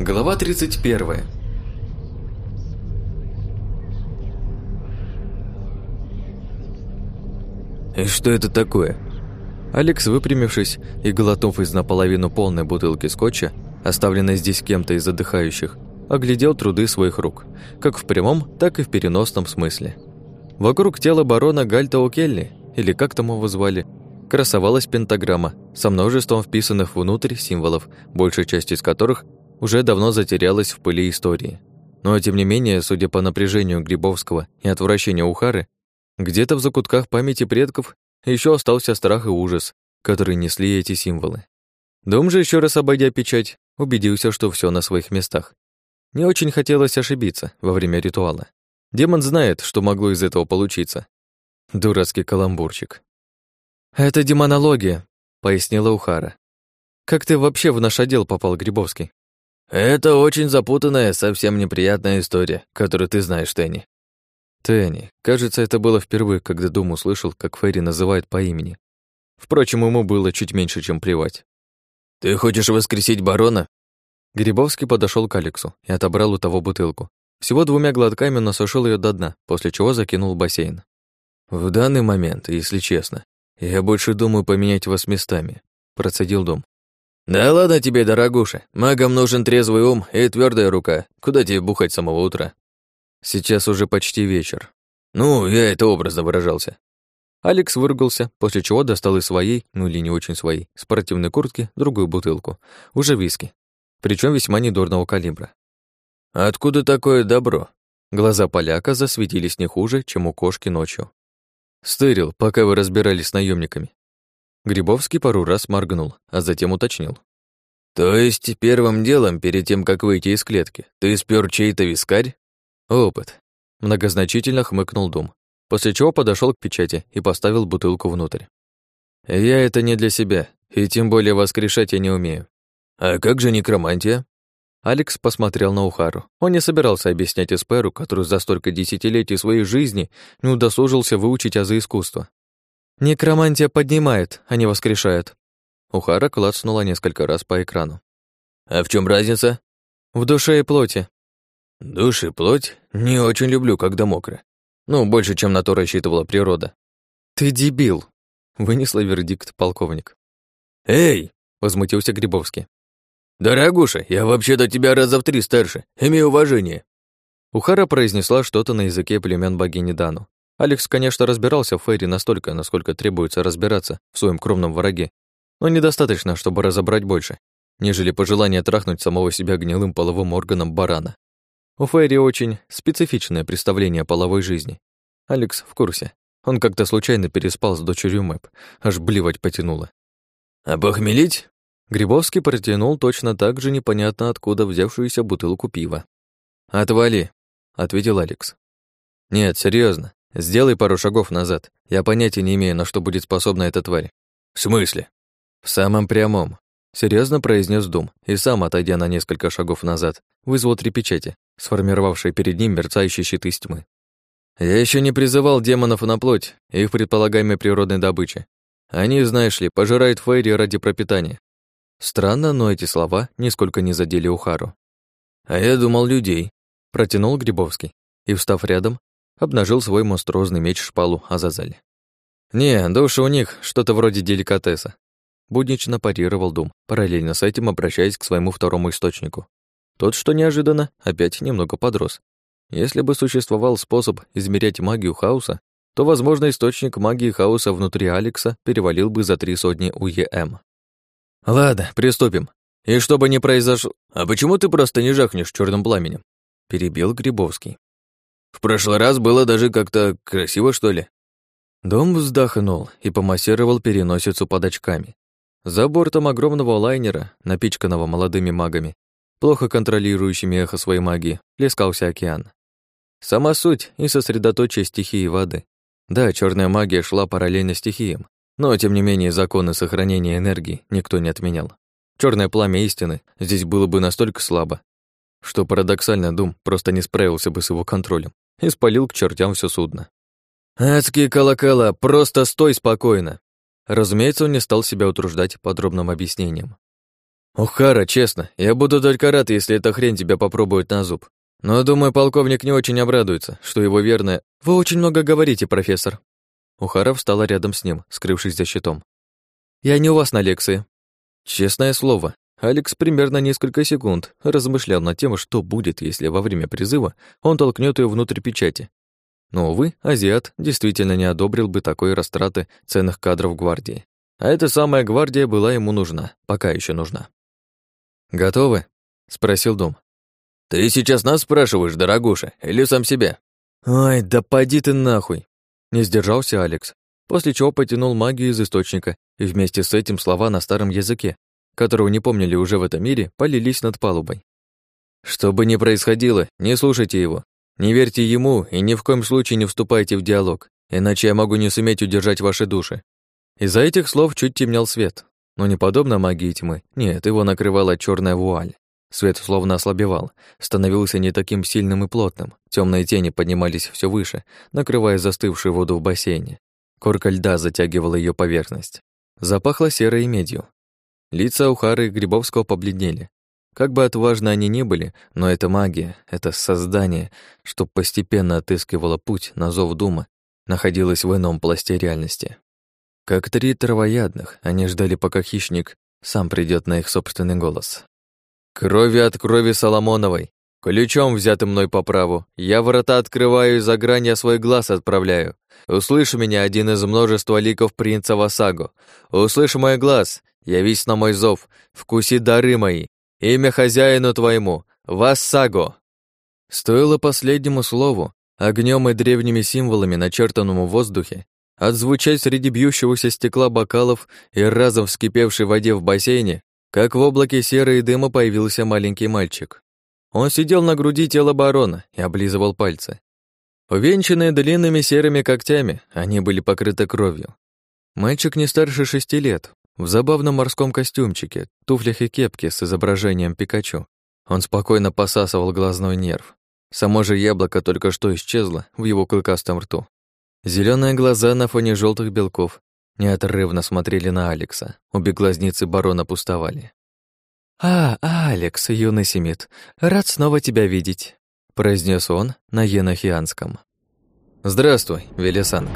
Глава 31. «И что это такое?» Алекс, выпрямившись и глотнув из наполовину полной бутылки скотча, оставленной здесь кем-то из отдыхающих, оглядел труды своих рук, как в прямом, так и в переносном смысле. Вокруг тела барона Гальта О'Келли, или как там его звали, красовалась пентаграмма со множеством вписанных внутрь символов, большая часть из которых уже давно затерялась в пыли истории. Но, тем не менее, судя по напряжению Грибовского и отвращению Ухары, где-то в закутках памяти предков еще остался страх и ужас, которые несли эти символы. Дом же, еще раз обойдя печать, убедился, что все на своих местах. Не очень хотелось ошибиться во время ритуала. Демон знает, что могло из этого получиться. Дурацкий каламбурчик. «Это демонология», — пояснила Ухара. «Как ты вообще в наш отдел попал, Грибовский?» «Это очень запутанная, совсем неприятная история, которую ты знаешь, Тенни». Тенни. Кажется, это было впервые, когда Дум услышал, как Ферри называет по имени. Впрочем, ему было чуть меньше, чем плевать. «Ты хочешь воскресить барона?» Грибовский подошел к Алексу и отобрал у того бутылку. Всего двумя глотками он осушил ее до дна, после чего закинул в бассейн. «В данный момент, если честно, я больше думаю поменять вас местами», — процедил Дом. «Да ладно тебе, дорогуша. Магам нужен трезвый ум и твердая рука. Куда тебе бухать с самого утра?» «Сейчас уже почти вечер». «Ну, я это образно выражался». Алекс выругался, после чего достал из своей, ну или не очень своей, спортивной куртки другую бутылку, уже виски, причем весьма недурного калибра. «Откуда такое добро?» Глаза поляка засветились не хуже, чем у кошки ночью. «Стырил, пока вы разбирались с наемниками. Грибовский пару раз моргнул, а затем уточнил. «То есть первым делом, перед тем, как выйти из клетки, ты спер чей-то вискарь?» «Опыт», — многозначительно хмыкнул Дум, после чего подошел к печати и поставил бутылку внутрь. «Я это не для себя, и тем более воскрешать я не умею». «А как же некромантия?» Алекс посмотрел на Ухару. Он не собирался объяснять Эсперу, который за столько десятилетий своей жизни не удосужился выучить азы искусства. Некромантия поднимает, а не воскрешает. Ухара клацнула несколько раз по экрану. А в чем разница? В душе и плоти. Душ и плоть? Не очень люблю, когда мокро. Ну, больше, чем на то рассчитывала природа. Ты дебил, вынесла вердикт полковник. Эй! возмутился Грибовский. «Дорогуша, я вообще-то тебя раза в три старше. Имей уважение». Ухара произнесла что-то на языке племен богини Дану. Алекс, конечно, разбирался в Фейре настолько, насколько требуется разбираться в своем кромном враге, но недостаточно, чтобы разобрать больше, нежели пожелание трахнуть самого себя гнилым половым органом барана. У Фейри очень специфичное представление о половой жизни. Алекс в курсе. Он как-то случайно переспал с дочерью Мэп, аж блевать потянуло. «А похмелить?» Грибовский протянул точно так же непонятно откуда взявшуюся бутылку пива. «Отвали», — ответил Алекс. «Нет, серьезно. Сделай пару шагов назад. Я понятия не имею, на что будет способна эта тварь. В смысле? В самом прямом. Серьезно произнес Дум, и сам, отойдя на несколько шагов назад, вызвал три печати, сформировавшие перед ним мерцающие щиты тьмы. Я еще не призывал демонов на плоть, их предполагаемой природной добычи. Они, знаешь ли, пожирают Фейри ради пропитания. Странно, но эти слова нисколько не задели Ухару. А я думал людей, протянул Грибовский, и, встав рядом, обнажил свой монструозный меч-шпалу Азазель. «Не, души у них что-то вроде деликатеса», буднично парировал Дум, параллельно с этим обращаясь к своему второму источнику. Тот, что неожиданно, опять немного подрос. Если бы существовал способ измерять магию хаоса, то, возможно, источник магии хаоса внутри Алекса перевалил бы за три сотни УЕМ. «Ладно, приступим. И чтобы не произошло... А почему ты просто не жахнешь черным пламенем?» Перебил Грибовский. В прошлый раз было даже как-то красиво, что ли. Дом вздохнул и помассировал переносицу под очками. За бортом огромного лайнера, напичканного молодыми магами, плохо контролирующими эхо своей магии, плескался океан. Сама суть и сосредоточие стихии воды. Да, черная магия шла параллельно стихиям, но, тем не менее, законы сохранения энергии никто не отменял. Черное пламя истины здесь было бы настолько слабо, что парадоксально Дум просто не справился бы с его контролем и спалил к чертям все судно. «Адские колокола, просто стой спокойно!» Разумеется, он не стал себя утруждать подробным объяснением. Ухара, честно, я буду только рад, если эта хрень тебя попробует на зуб. Но, думаю, полковник не очень обрадуется, что его верная... Вы очень много говорите, профессор. Ухара встала рядом с ним, скрывшись за щитом. Я не у вас на лекции. Честное слово, Алекс примерно несколько секунд размышлял над тем, что будет, если во время призыва он толкнет ее внутрь печати. Но, увы, азиат действительно не одобрил бы такой растраты ценных кадров гвардии. А эта самая гвардия была ему нужна, пока еще нужна. «Готовы?» — спросил Дом. «Ты сейчас нас спрашиваешь, дорогуша, или сам себя?» «Ай, да поди ты нахуй!» Не сдержался Алекс, после чего потянул магию из источника, и вместе с этим слова на старом языке, которого не помнили уже в этом мире, полились над палубой. Что бы ни происходило, не слушайте его. Не верьте ему и ни в коем случае не вступайте в диалог, иначе я могу не суметь удержать ваши души. Из-за этих слов чуть темнел свет, но не подобно магии тьмы. Нет, его накрывала черная вуаль. Свет словно ослабевал, становился не таким сильным и плотным. Темные тени поднимались все выше, накрывая застывшую воду в бассейне. Корка льда затягивала ее поверхность. Запахло серой медью. Лица Ухары и Грибовского побледнели. Как бы отважны они ни были, но это магия, это создание, что постепенно отыскивало путь на зов дума, находилось в ином пласте реальности. Как три травоядных, они ждали, пока хищник сам придет на их собственный голос. «Крови от крови Соломоновой, ключом взятым мной по праву, я врата открываю и за грань я свой глаз отправляю. Услышь меня, один из множества ликов принца Васаго. Услышь мой глаз, явись на мой зов, вкуси дары мои, имя хозяину твоему, Вассаго». Стоило последнему слову, огнем и древними символами, начертанному в воздухе, отзвучать среди бьющегося стекла бокалов и разом вскипевшей воде в бассейне, как в облаке серы и дыма появился маленький мальчик. Он сидел на груди тела барона и облизывал пальцы. Увенчанные длинными серыми когтями, они были покрыты кровью. Мальчик не старше шести лет, в забавном морском костюмчике, туфлях и кепке с изображением Пикачу. Он спокойно посасывал глазной нерв. Само же яблоко только что исчезло в его клыкастом рту. Зеленые глаза на фоне желтых белков неотрывно смотрели на Алекса. Обе глазницы барона пустовали. «А, Алекс, юный семит, рад снова тебя видеть», произнес он на енохианском. «Здравствуй, Велесанг»,